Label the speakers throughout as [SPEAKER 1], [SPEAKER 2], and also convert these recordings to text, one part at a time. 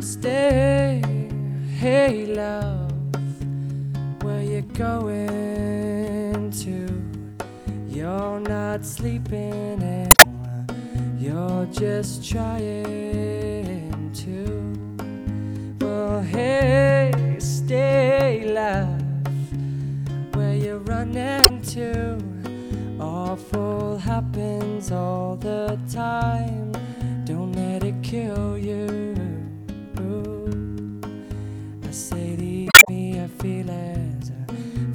[SPEAKER 1] Stay, hey love, where you going to? You're not sleeping. You're just trying to. Well, hey, stay alive. Where you running to? Awful happens all the time. Don't let it kill you. I say to me, I feel as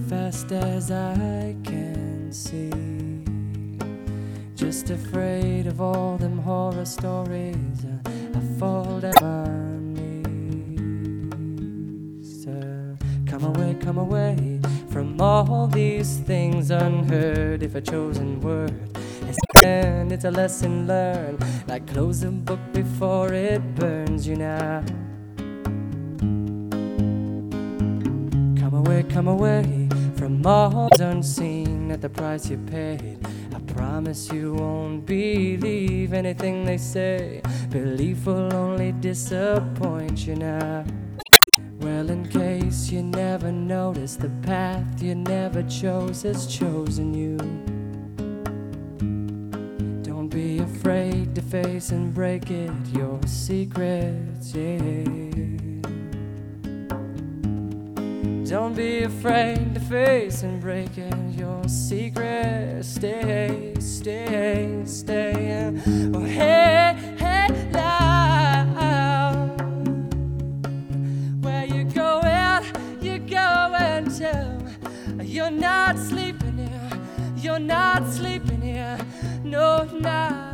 [SPEAKER 1] fast as I can see. Just afraid of all them horror stories. I fall down knees. Uh, Come away, come away from all these things unheard. If a chosen word is and it's a lesson learned. Like close a book before it burns you now. Away, come away from all unseen at the price you paid. I promise you won't believe anything they say. Belief will only disappoint you now. Well, in case you never noticed, the path you never chose has chosen you. Don't be afraid to face and break it, your secrets, yeah. Don't be afraid to face and break it, your secrets. Stay, stay, stay. Oh, hey, hey, now. Where you going? You going to? You're not sleeping here. You're not sleeping here. No, not.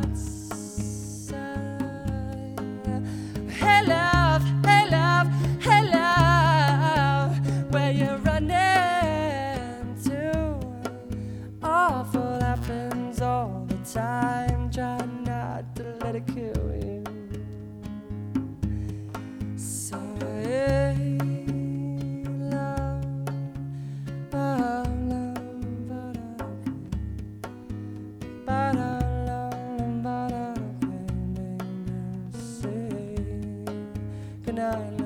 [SPEAKER 1] Running to? Awful happens all the time. Try not to let it kill you. Love, oh, love, ba-da, ba-da, ba-da, ba-da, ba-da, say, Good night,